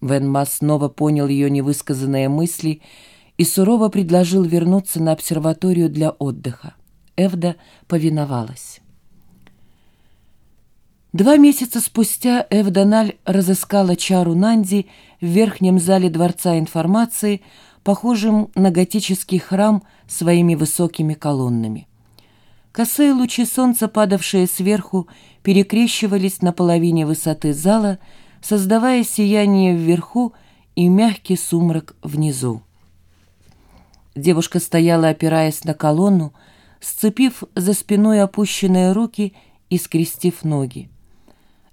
Венма снова понял ее невысказанные мысли и сурово предложил вернуться на обсерваторию для отдыха. Эвда повиновалась. Два месяца спустя Эвданаль разыскала Чару Нанди в верхнем зале Дворца информации, похожем на готический храм своими высокими колоннами. Косые лучи солнца, падавшие сверху, перекрещивались на половине высоты зала, создавая сияние вверху и мягкий сумрак внизу. Девушка стояла, опираясь на колонну, сцепив за спиной опущенные руки и скрестив ноги.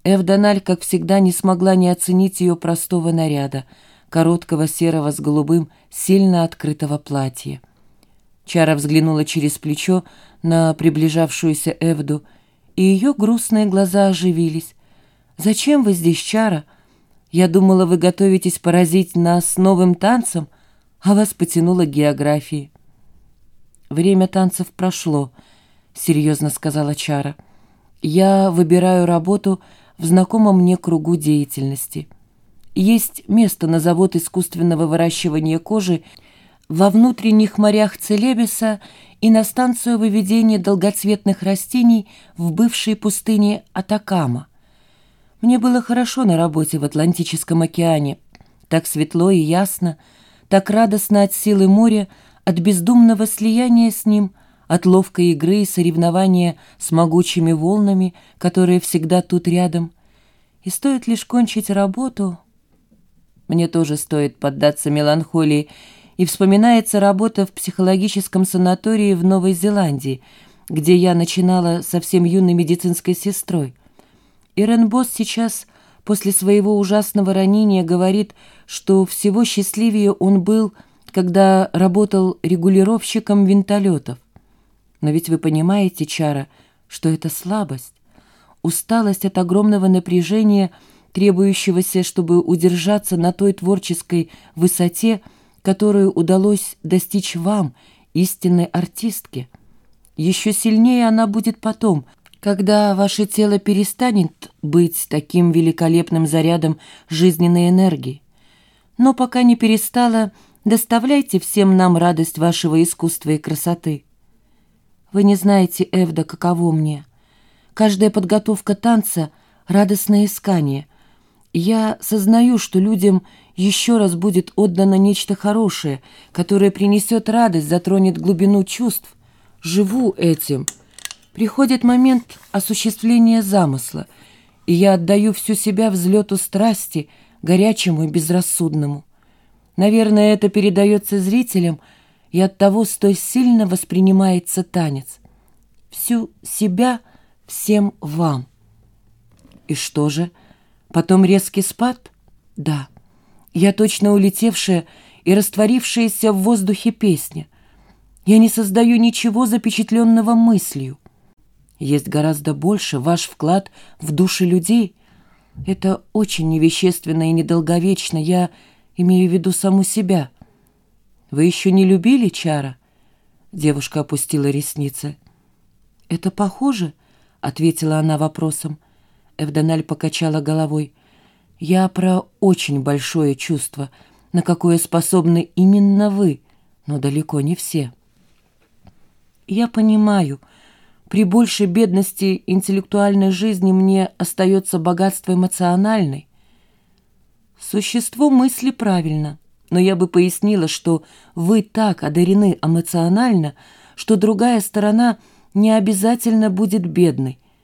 Эвдональ, как всегда, не смогла не оценить ее простого наряда, короткого серого с голубым, сильно открытого платья. Чара взглянула через плечо на приближавшуюся Эвду, и ее грустные глаза оживились. «Зачем вы здесь, Чара? Я думала, вы готовитесь поразить нас новым танцем, а вас потянуло географии». «Время танцев прошло», — серьезно сказала Чара. «Я выбираю работу в знакомом мне кругу деятельности. Есть место на завод искусственного выращивания кожи во внутренних морях Целебеса и на станцию выведения долгоцветных растений в бывшей пустыне Атакама. Мне было хорошо на работе в Атлантическом океане. Так светло и ясно, так радостно от силы моря, от бездумного слияния с ним, от ловкой игры и соревнования с могучими волнами, которые всегда тут рядом. И стоит лишь кончить работу... Мне тоже стоит поддаться меланхолии, и вспоминается работа в психологическом санатории в Новой Зеландии, где я начинала совсем юной медицинской сестрой. Ирен Босс сейчас, после своего ужасного ранения, говорит, что всего счастливее он был, когда работал регулировщиком винтолетов. Но ведь вы понимаете, Чара, что это слабость усталость от огромного напряжения, требующегося, чтобы удержаться на той творческой высоте, которую удалось достичь вам, истинной артистке. Еще сильнее она будет потом, когда ваше тело перестанет быть таким великолепным зарядом жизненной энергии. Но пока не перестала, доставляйте всем нам радость вашего искусства и красоты. Вы не знаете, Эвда, каково мне — Каждая подготовка танца — радостное искание. Я сознаю, что людям еще раз будет отдано нечто хорошее, которое принесет радость, затронет глубину чувств. Живу этим. Приходит момент осуществления замысла, и я отдаю всю себя взлету страсти, горячему и безрассудному. Наверное, это передается зрителям, и оттого столь сильно воспринимается танец. Всю себя — всем вам. И что же? Потом резкий спад? Да. Я точно улетевшая и растворившаяся в воздухе песня. Я не создаю ничего запечатленного мыслью. Есть гораздо больше ваш вклад в души людей. Это очень невещественно и недолговечно. Я имею в виду саму себя. Вы еще не любили Чара? Девушка опустила ресницы. Это похоже? — ответила она вопросом. Эвдональ покачала головой. «Я про очень большое чувство, на какое способны именно вы, но далеко не все». «Я понимаю. При большей бедности интеллектуальной жизни мне остается богатство эмоциональной. Существо мысли правильно, но я бы пояснила, что вы так одарены эмоционально, что другая сторона — не обязательно будет бедной,